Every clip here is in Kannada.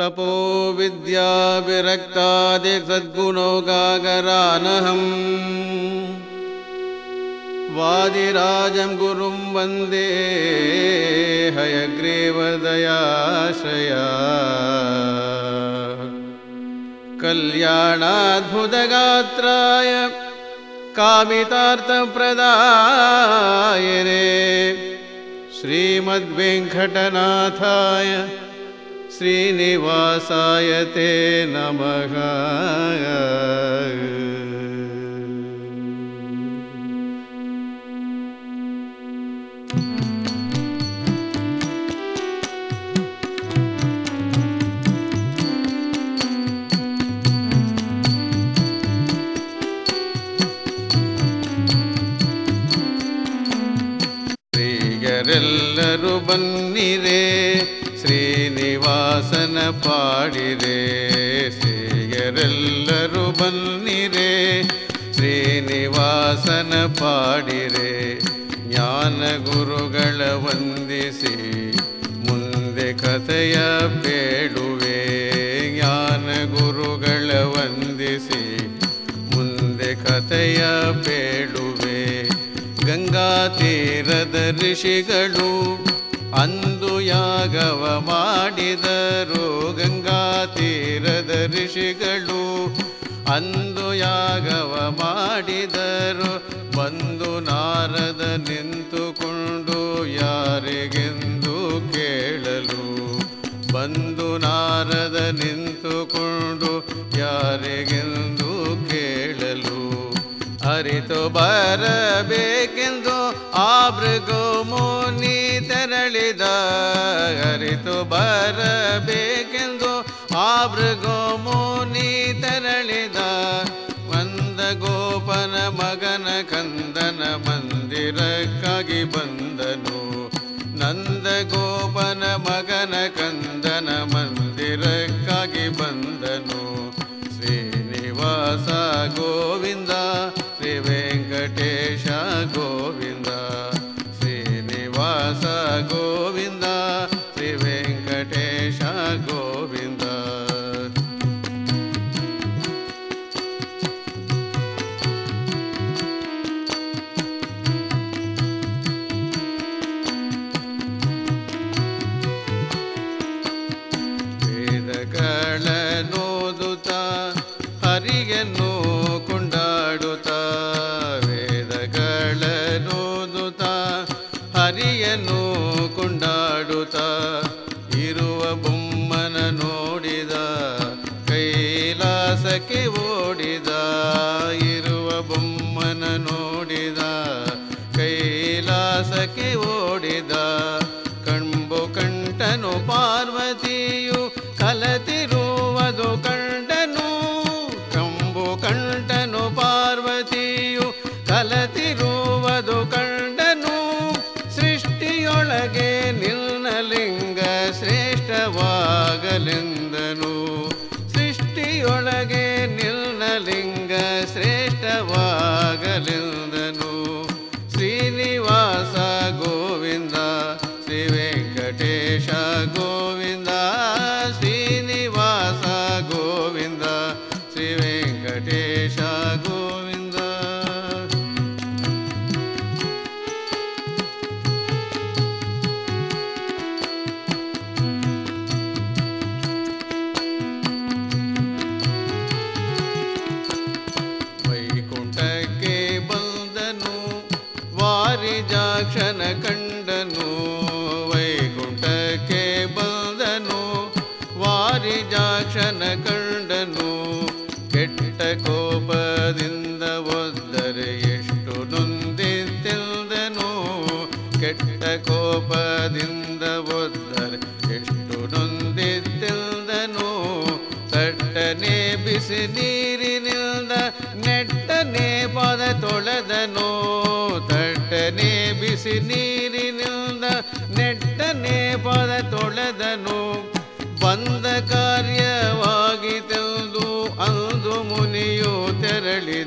तपो विद्याविरक्तादिसद्गुणो गागरानहम्। वादिराजं गुरुं वन्दे हयग्रीवदयाशया कल्याणाद्भुतगात्राय कामितार्थप्रदाय रे। श्रीमद्वेङ्कटनाथाय श्रीनिवासाय ते नमः। ಶರಣಯ ಬೇಡುವೆ, ಜ್ಞಾನ ಗುರುಗಳ ವಂದಿಸಿ. ಮುಂದೆ ಕಥೆಯ ಬೇಡುವೆ, ಗಂಗಾ ತೀರದ ಋಷಿಗಳು ಅಂದು ಯಾಗವ ಮಾಡಿದರು. ಗಂಗ ಬರಬೇಕೆಂದು ಆ ಭೃಗು ಮುನಿ ತೆರಳಿದ ಹರಿತು ಬರಬೇಕೆಂದು ಆ ಭೃಗು ಮುನಿ ತೆರಳಿದ. ಮಂದ ಗೋಪನ ಮಗನ ಕಂದನ ಮಂದಿರಕ್ಕಾಗಿ ಬಂದನು. ಶ್ರೀ ವೆಂಕಟೇ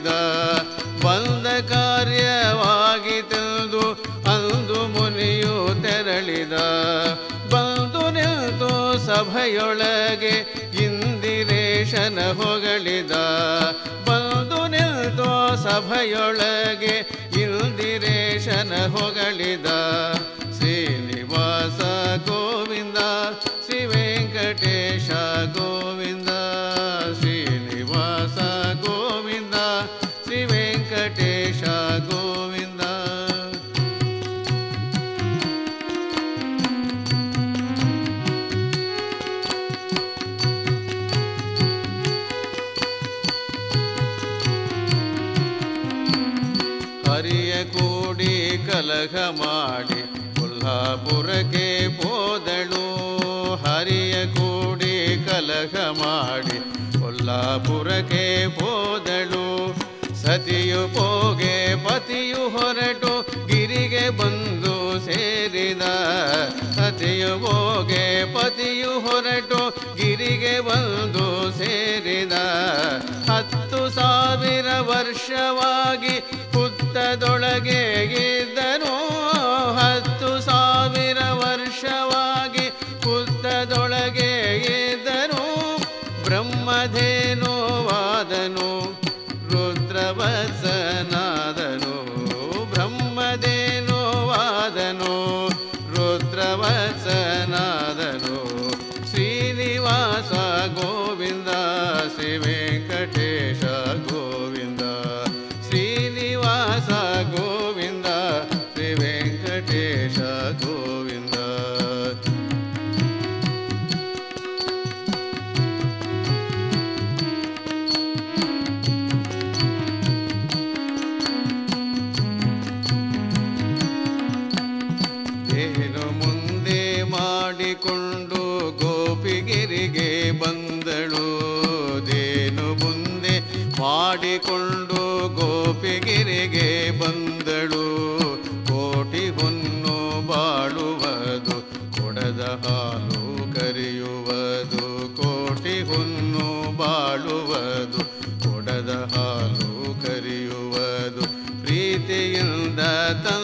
ಮಾಡಿದ ಬಂದ ಕಾರ್ಯವಾಗಿ ತಿಳಿದು ಅಂದು ಮುನಿಯು ತೆರಳಿದ. ಬಂದು ನಿಂತು ಸಭೆಯೊಳಗೆ ಇಂದಿರೇಶನ ಹೊಗಳಿದ. ಬಂದು ನಿಂತು ಸಭೆಯೊಳಗೆ ಇಂದಿರೇಶನ ಹೊಗಳಿದ. ಶ್ರೀನಿವಾಸ ಗೋವಿಂದ ಶ್ರೀ ವೆಂಕಟೇಶ ಗೋವಿಂದ. ಮಾಡಿ ಕೊಲ್ಲಾಪುರಕ್ಕೆ ಹೋದಳು. ಹರಿಯ ಕೂಡಿ ಕಲಹ ಮಾಡಿ ಕೊಲ್ಲಾಪುರಕ್ಕೆ ಹೋದಳು. ಸತಿಯು ಹೋಗೆ ಪತಿಯು ಹೊರಟು, ಗಿರಿಗೆ ಬಂದು ಸೇರಿದ. ಸತಿಯು ಹೋಗೆ ಪತಿಯು ಹೊರಟು, ಗಿರಿಗೆ ಬಂದು ಸೇರಿದ. ಹತ್ತು ಸಾವಿರ ವರ್ಷವಾಗಿ ಹುತ್ತದೊಳಗೆ ಹಾಲು ಕರೆಯುವುದು ಪ್ರೀತಿಯಿಂದ ತನ್ನ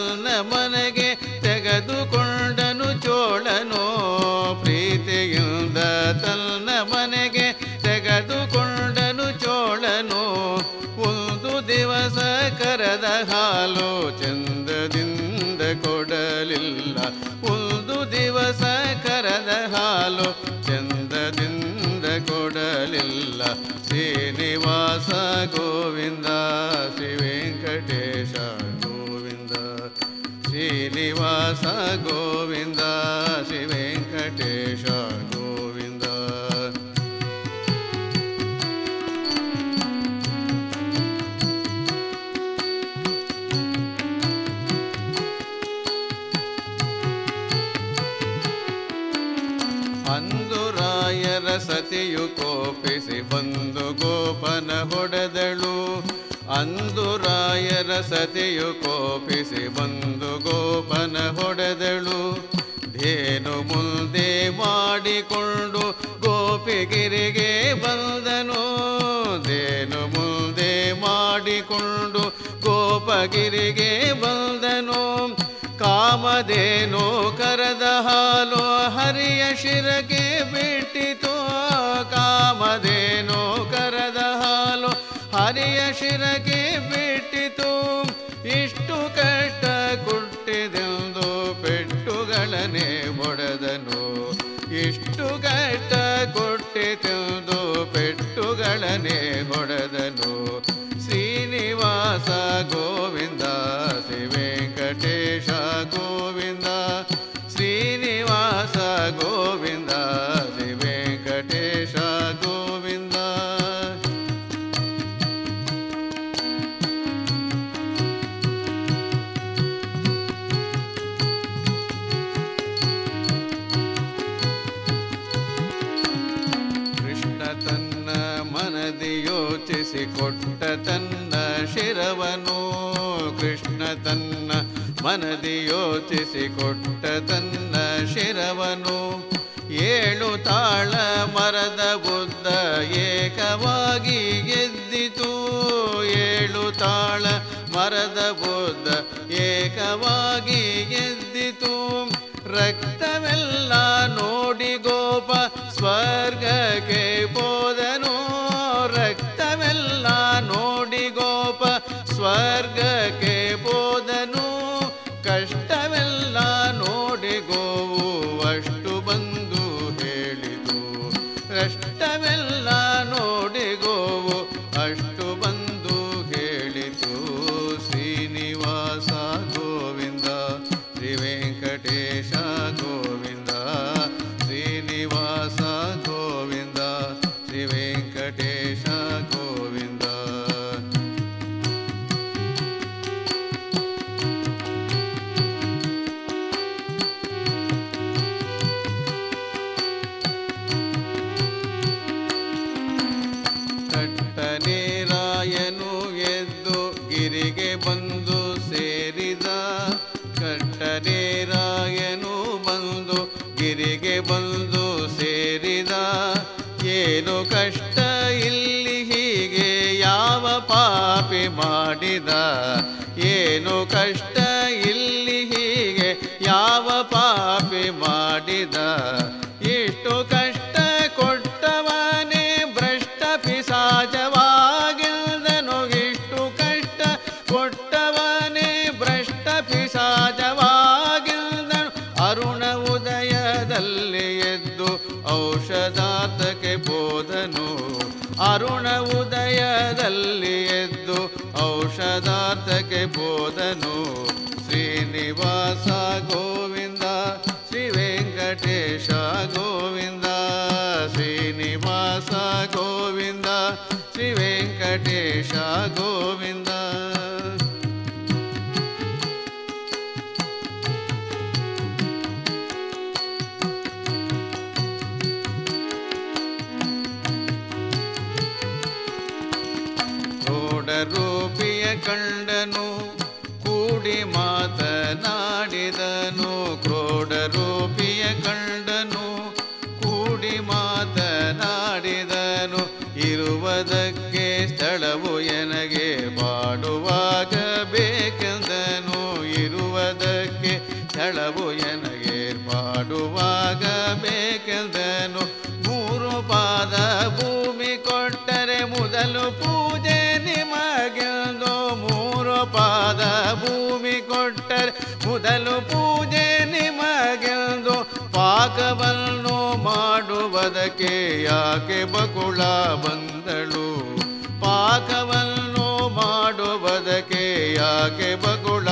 ಸತಿಯು ಕೋಪಿಸಿ ಬಂದು ಗೋಪನ ಹೊಡೆದಳು. ಅಂದು ರಾಯರ ಸತಿಯು ಕೋಪಿಸಿ ಬಂದು ಗೋಪನ ಹೊಡೆದಳು. ಧೇನು ಮುಂದೆ ಮಾಡಿಕೊಂಡು ಗೋಪಿಗಿರಿಗೆ ಬಂದನು. ಧೇನು ಮುಂದೆ ಮಾಡಿಕೊಂಡು ಗೋಪಗಿರಿಗೆ ಬಂದನು. ಕಾಮದೇನೋ ಕರದ ಹಾಲು ಹರಿಯ ಶಿರಗೆ ಬಿಟ್ಟಿತು. ಕಾಮಧೇನು ಕರದ ಹಾಲು ಹರಿಯ ಶಿರಗೆ ಬಿಟ್ಟಿತು. ಇಷ್ಟು ಕಷ್ಟ ಕುಟ್ಟಿದೆಂದು ಪೆಟ್ಟುಗಳನೆ ಒಡೆದನು ಇಷ್ಟು ಕಷ್ಟ ಕೊಟ್ಟಿತೆಂದು ಮನದಿ ಯೋಚಿಸಿ ಕೊಟ್ಟ ತನ್ನ ಶಿರವನು. ಏಳು ತಾಳ ಮರದ ಬುದ್ಧ ಏಕವಾಗಿ ಗೆದ್ದಿತು. ಏಳು ತಾಳ ಮರದ ಬುದ್ಧ ಏಕವಾಗಿ ಗೆದ್ದಿತು. ರಕ್ತವೆಲ್ಲ ನೋಡಿ ಗೋಪ ಸ್ವರ್ಗಕ್ಕೆ ಪೋ ಔಷಧಾತಕ್ಕೆ ಬೋಧನು. ಅರುಣ ಉದಯದಲ್ಲಿ ಎದ್ದು ಔಷಧಾರ್ಥಕ್ಕೆ ಬೋಧನು. ಶ್ರೀನಿವಾಸ ಗೋ ಪದಕ್ಕೆ ಸ್ಥಳವು ಎನಗೆ ಬಾಡುವಾಗ ಬೇಕೆಂದನು ಇರುವುದಕ್ಕೆ ಸ್ಥಳವು ಎನಗೆ ಬಾಡುವಾಗ ಬೇಕೆಂದನು ಮೂರು ಪಾದ ಭೂಮಿ ಕೊಟ್ಟರೆ ಮೊದಲು ಪಾದಕ್ಕೆ ಯಾಕೆ ಬಕುಳ ಬಂದಳು? ಪಾಕವನ್ನು ಮಾಡುವುದಕ್ಕೆ ಯಾಕೆ ಬಕುಳ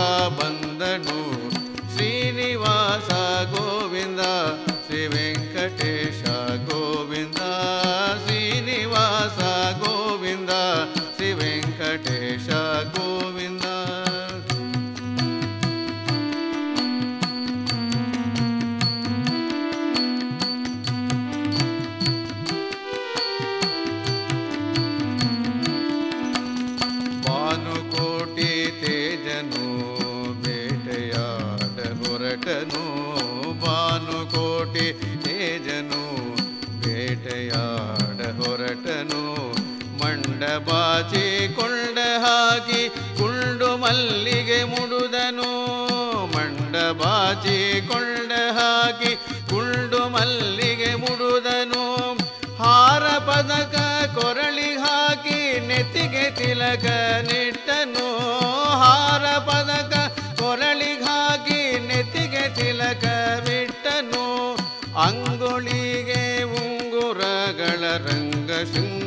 ಅಂಗುಳಿಗೆ ಉಂಗುರಗಳ ರಂಗ ಶೃಂಗ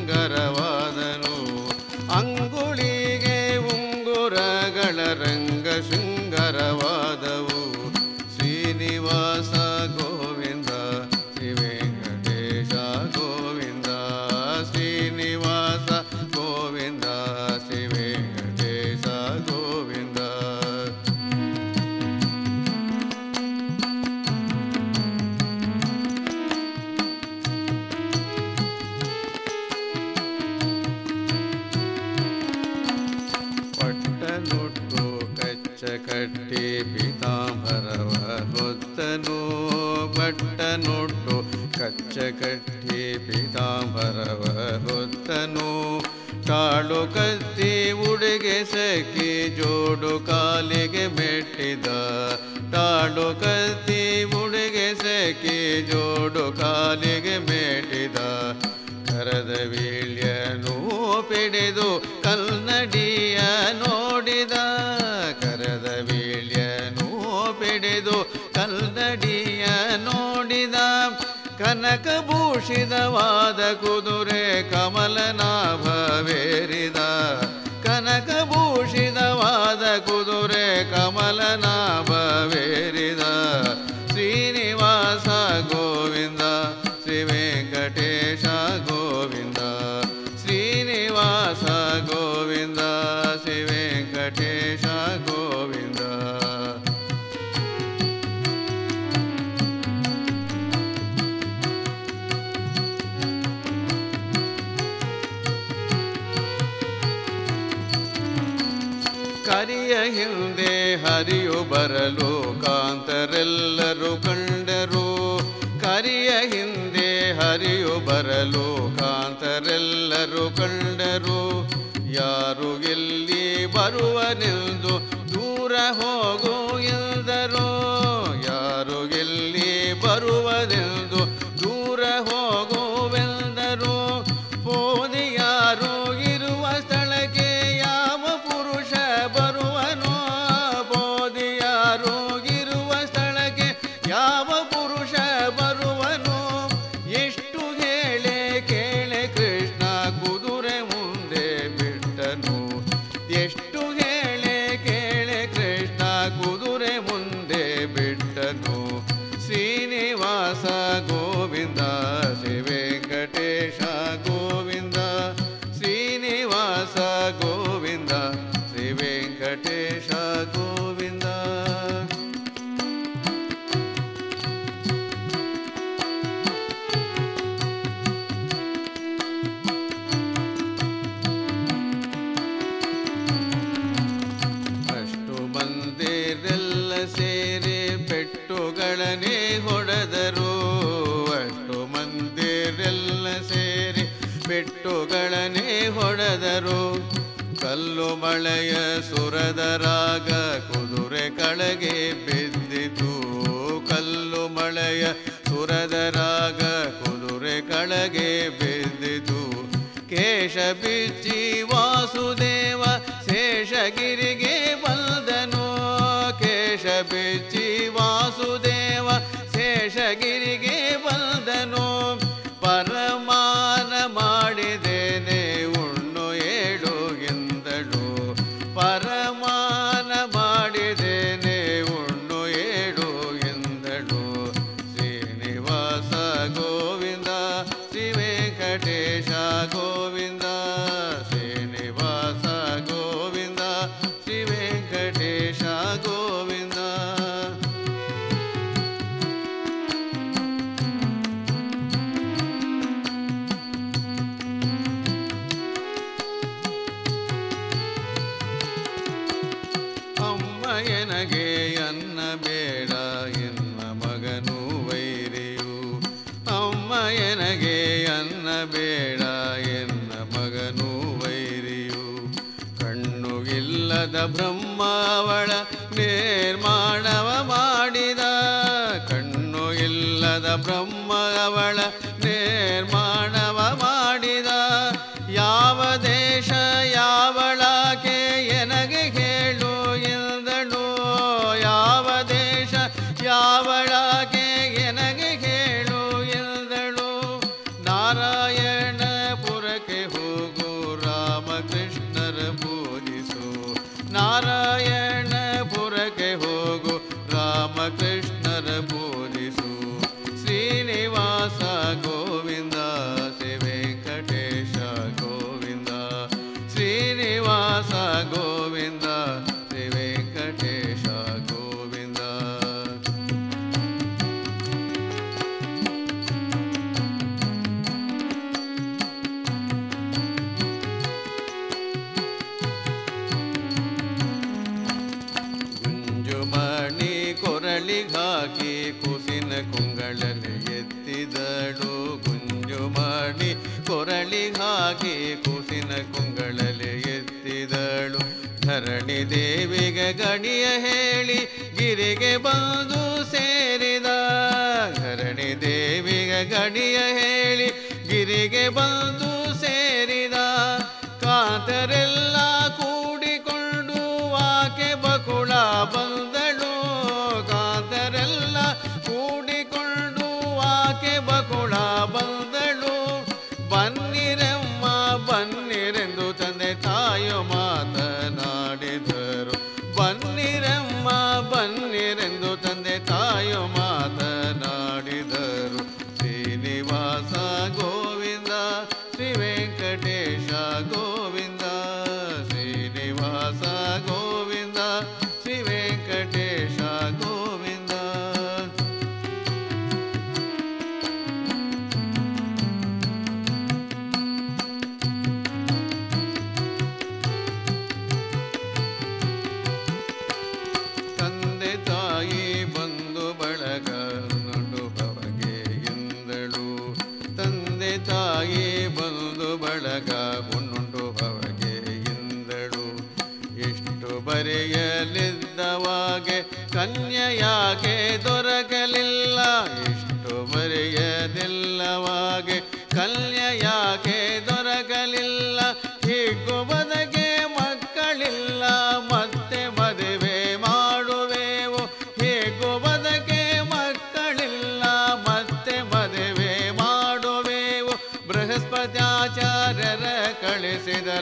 ಕಚ್ಚ ಪಿತಾಂಬರವ ಹೊತ್ತನು ತಾಳು ಕತ್ತಿ ಉಡುಗೆ ಸಖಿ ಜೋಡು ಕಾಲಿಗೆ ಮೆಟ್ಟಿದ. ತಾಳು ಕತ್ತಿ ಉಡುಗೆ ಸಖಿ ಜೋಡು ಕಾಲಿಗೆ ಮೆಟ್ಟಿದ. ಕರದ ವೀಳ್ಯನು ಪಿಡಿದು ಕಲ್ನಡಿ कनकभूषितवाद कुदुरे कमलनाभवेरि bye-bye ಪೆಟ್ಟುಗಳನೆ ಹೊಡೆದರು. ಕಲ್ಲು ಮಳೆಯ ಸುರದರಾಗ ಕುದುರೆ ಕಳಗೆ ಬಿದ್ದಿತು. ಕಲ್ಲು ಮಳೆಯ ಸುರದರಾಗ ಕುದುರೆ ಕಳಗೆ ಬಿದ್ದಿತು. ಕೇಶ ಬಿಚ್ಚಿ ವಾಸುದೇವ ಶೇಷಗಿರಿಗೆ ಬಲ್ದನು ಕೇಶ ಬಿಚ್ಚಿ ವಾಸುದೇವ ಪಾವಳಾಗಿ ಕುಂಗಳಲೆ ಎತ್ತಿದಳು. ಧರಣಿ ದೇವಿಗೆ ಗಣಿಯ ಹೇಳಿ ಗಿರಿಗೆ ಬಾದು ಸೇ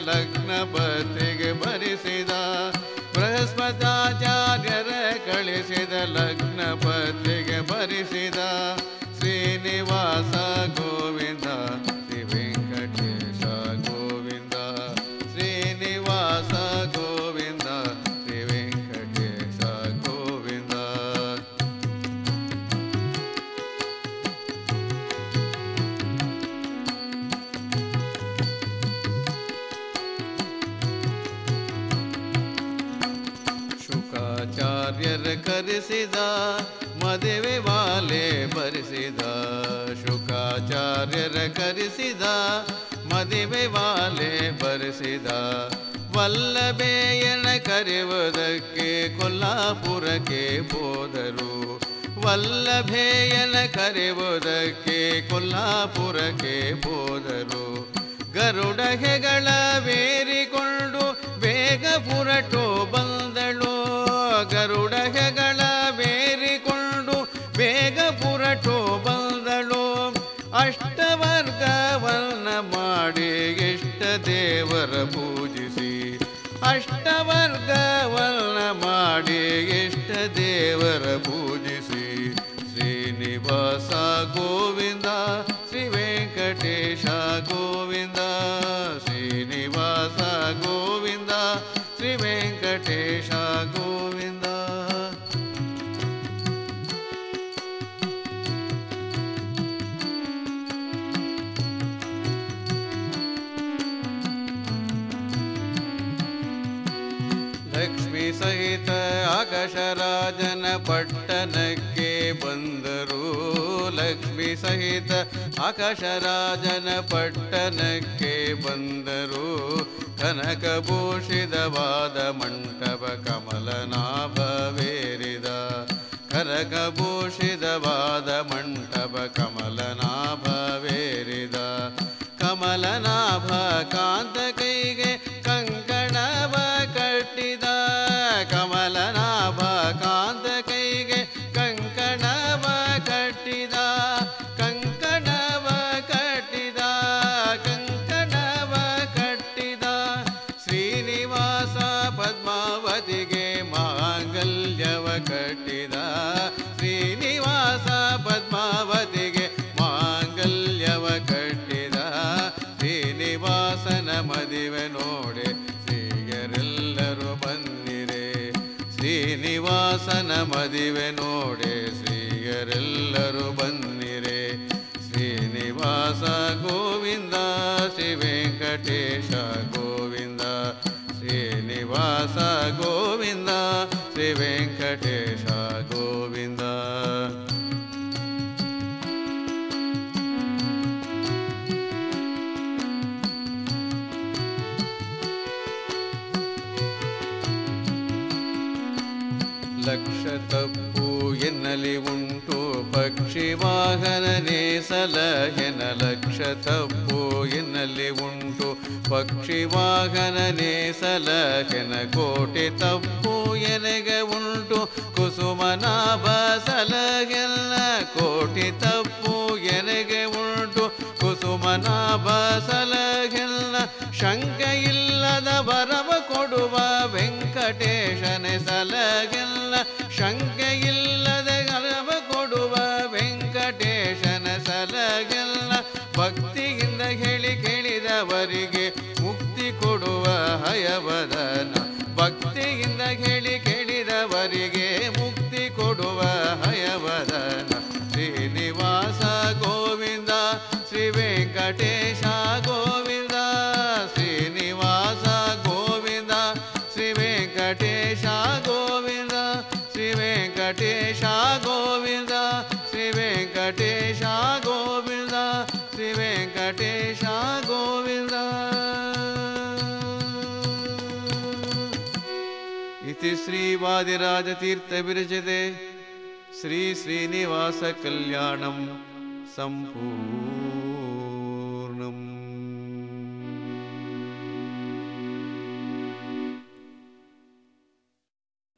ಲಗ್ನ ಬರ್ತಿಗೆ ಬರಿಸಿದ ಭರಿಸಿದ ಬೃಹಸ್ಪತಾಚಾರ್ಯರ ಕಳಿಸಿದ ಲಗ್ನಪತಿಗೆ ಬರಿಸಿದ ಬರಿಸಿದ, ಮದುವೆ ವಾಲೆ ಬರೆಸಿದ, ಶುಕಾಚಾರ್ಯರ ಕರೆಸಿದ, ಮದುವೆ ವಾಲೆ ಬರೆಸಿದ. ವಲ್ಲಭೆಯನ ಕರೆಯುವುದಕ್ಕೆ ಕೊಲ್ಲಾಪುರಕ್ಕೆ ಹೋದರು. ವಲ್ಲಭೇಯನ ಕರೆಯುವುದಕ್ಕೆ ಕೊಲ್ಲಾಪುರಕ್ಕೆ ಹೋದರು. ಗರುಡಹೆಗಳ ಬೇರಿಕೊಂಡು ಬೇಗ ಪುರಟೋ ಬಂದಳು. ಗರುಡಹೆಗ ಪೂಜಿಸಿ. ಅಷ್ಟವರ್ಗವನ್ನ ಮಾಡಿ ಇಷ್ಟ ದೇವರ ಪೂಜಿಸಿ. ಶ್ರೀನಿವಾಸ ಗೋವಿಂದ, ಶ್ರೀ ವೆಂಕಟೇಶ ಗೋವಿಂದ, ಶ್ರೀನಿವಾಸ ಗೋವಿಂದ, ಶ್ರೀ ವೆಂಕಟೇಶ ಕಿಂಕಿತ ಆಕಾಶರಾಜನ ಪಟ್ಟಣಕ್ಕೆ ಬಂದರು. ಕನಕಭೂಷಿತವಾದ ಮಂಟಪ ಕಮಲನಾಭವೇರಿದ. ಕನಕಭೂಷಿತವಾದ ಮಂಟಪ ಕಮಲ they ಲಕ್ಷ ತಪ್ಪು ಎನ್ನಲಿ ಉಂಟು ಪಕ್ಷಿ ವಾಹನನೇ ಸಲಹೆನ ಲಕ್ಷ ತಪ್ಪು ಎನ್ನಲಿ ಉಂಟು ಪಕ್ಷಿ ವಾಹನನೇ ಸಲಹೆನ ಕೋಟಿ ತಪ್ಪು ಎನಗೆ ಉಂಟು ಕುಸುಮನಾಭ ಸಲಹೆಲ್ಲ ಕೋಟಿ ತಪ್ಪು ಎನಗೆ ಉಂಟು ಕುಸುಮನಾಭ ಸಲಹೆಲ್ಲ ಸಲಗೆಲ್ಲ श्रीवादिराजतीर्थविरचिते श्रीश्रीनिवासकल्याणं सम्पू